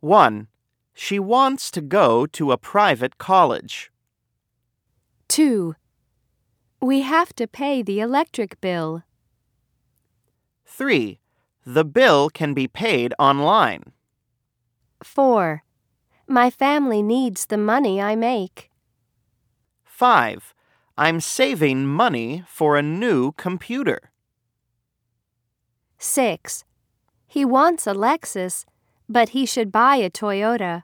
1. She wants to go to a private college. 2. We have to pay the electric bill. 3. The bill can be paid online. 4. My family needs the money I make. 5. I'm saving money for a new computer. 6. He wants a Lexus, but he should buy a Toyota.